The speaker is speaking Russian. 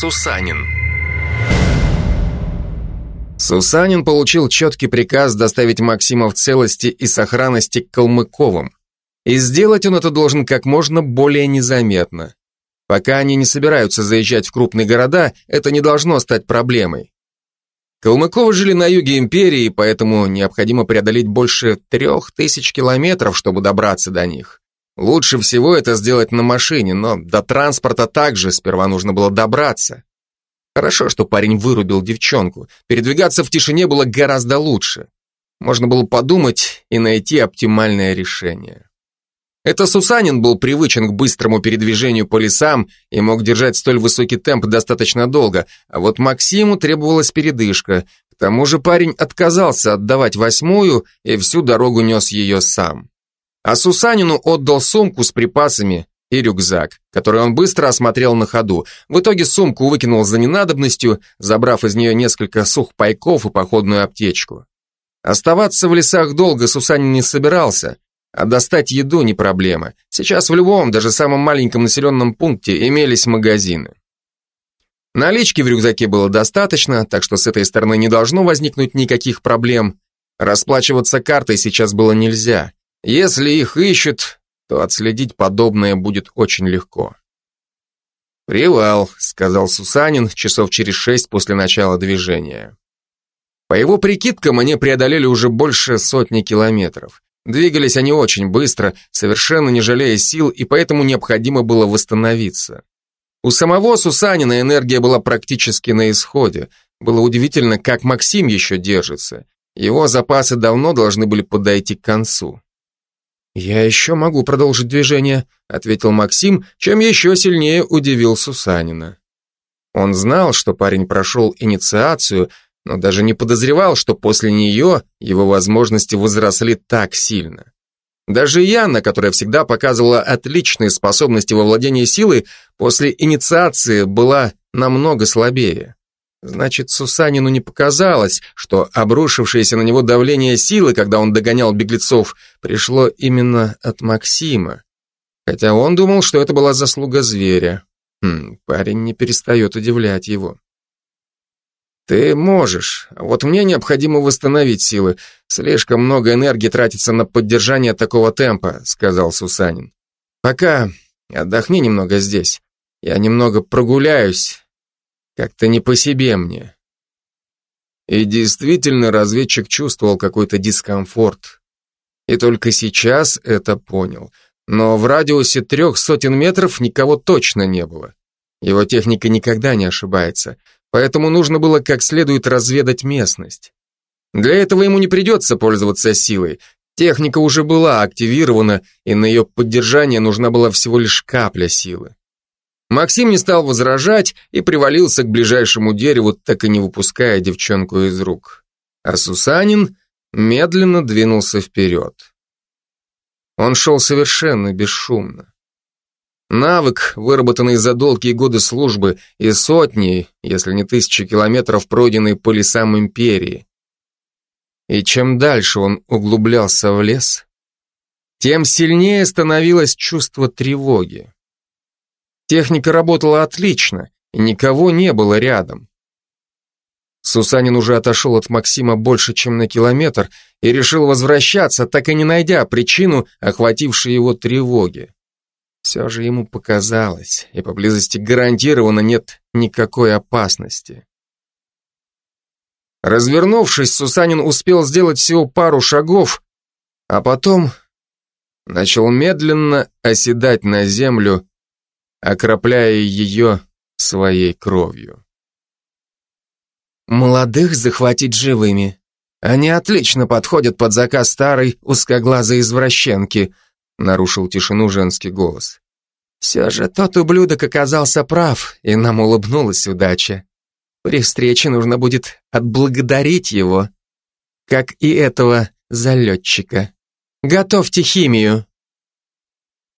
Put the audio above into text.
Сусанин. Сусанин получил четкий приказ доставить Максима в целости и сохранности к Калмыковым. И сделать он это должен как можно более незаметно. Пока они не собираются заезжать в крупные города, это не должно стать проблемой. Калмыковы жили на юге империи, поэтому необходимо преодолеть больше трех тысяч километров, чтобы добраться до них. Лучше всего это сделать на машине, но до транспорта также сперва нужно было добраться. Хорошо, что парень вырубил девчонку. Передвигаться в тишине было гораздо лучше. Можно было подумать и найти оптимальное решение. Это Сусанин был привычен к быстрому передвижению по лесам и мог держать столь высокий темп достаточно долго, а вот Максиму требовалась передышка. К тому же парень отказался отдавать восьмую и всю дорогу нес ее сам. А Сусанину отдал сумку с припасами и рюкзак, который он быстро осмотрел на ходу. В итоге сумку выкинул за ненадобностью, забрав из нее несколько сухпайков и походную аптечку. Оставаться в лесах долго Сусанин не собирался, а достать еду не проблема. Сейчас в любом, даже самом маленьком населенном пункте имелись магазины. Налички в рюкзаке было достаточно, так что с этой стороны не должно возникнуть никаких проблем. Расплачиваться картой сейчас было нельзя. Если их ищут, то отследить подобное будет очень легко. «Привал», — сказал Сусанин часов через шесть после начала движения. По его прикидкам, они преодолели уже больше сотни километров. Двигались они очень быстро, совершенно не жалея сил, и поэтому необходимо было восстановиться. У самого Сусанина энергия была практически на исходе. Было удивительно, как Максим еще держится. Его запасы давно должны были подойти к концу. «Я еще могу продолжить движение», — ответил Максим, чем еще сильнее удивил Сусанина. Он знал, что парень прошел инициацию, но даже не подозревал, что после нее его возможности возросли так сильно. Даже Яна, которая всегда показывала отличные способности во владении силой, после инициации была намного слабее. Значит, Сусанину не показалось, что обрушившееся на него давление силы, когда он догонял беглецов, пришло именно от Максима. Хотя он думал, что это была заслуга зверя. Хм, парень не перестает удивлять его. Ты можешь. Вот мне необходимо восстановить силы. Слишком много энергии тратится на поддержание такого темпа, сказал Сусанин. Пока отдохни немного здесь. Я немного прогуляюсь. Как-то не по себе мне. И действительно, разведчик чувствовал какой-то дискомфорт. И только сейчас это понял. Но в радиусе трех сотен метров никого точно не было. Его техника никогда не ошибается поэтому нужно было как следует разведать местность. Для этого ему не придется пользоваться силой. Техника уже была активирована, и на ее поддержание нужна была всего лишь капля силы. Максим не стал возражать и привалился к ближайшему дереву, так и не выпуская девчонку из рук. А Сусанин медленно двинулся вперед. Он шел совершенно бесшумно. Навык, выработанный за долгие годы службы и сотни, если не тысячи километров, пройденные по лесам империи. И чем дальше он углублялся в лес, тем сильнее становилось чувство тревоги. Техника работала отлично, и никого не было рядом. Сусанин уже отошел от Максима больше, чем на километр, и решил возвращаться, так и не найдя причину, охватившей его тревоги. Все же ему показалось, и поблизости гарантированно нет никакой опасности. Развернувшись, Сусанин успел сделать всего пару шагов, а потом начал медленно оседать на землю, окропляя ее своей кровью. Молодых захватить живыми. Они отлично подходят под заказ старой узкоглазой извращенки – нарушил тишину женский голос. Все же тот ублюдок оказался прав, и нам улыбнулась удача. При встрече нужно будет отблагодарить его, как и этого залетчика. Готовьте химию.